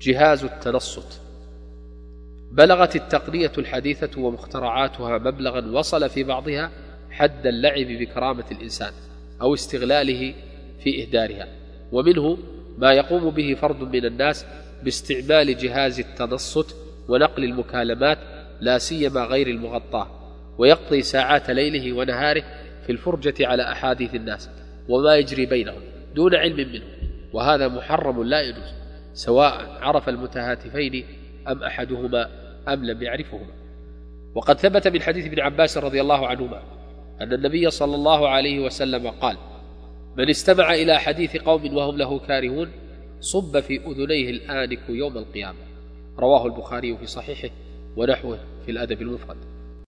جهاز التنصت. بلغت التقنية الحديثة ومخترعاتها مبلغا وصل في بعضها حد اللعب بكرامة الإنسان أو استغلاله في إهدارها. ومنه ما يقوم به فرد من الناس باستعمال جهاز التنصت ونقل المكالمات لا سيما غير المغطاة ويقضي ساعات ليله ونهاره في الفرجة على أحاديث الناس وما يجري بينهم دون علم منه وهذا محرم لا يجوز. سواء عرف المتهاتفين أم أحدهما أم لم يعرفهما. وقد ثبت من حديث ابن عباس رضي الله عنهما أن النبي صلى الله عليه وسلم قال من استمع إلى حديث قوم وهم له كارهون صب في أذنيه الآنك يوم القيامة. رواه البخاري في صحيحه ونحوه في الأدب المفرد.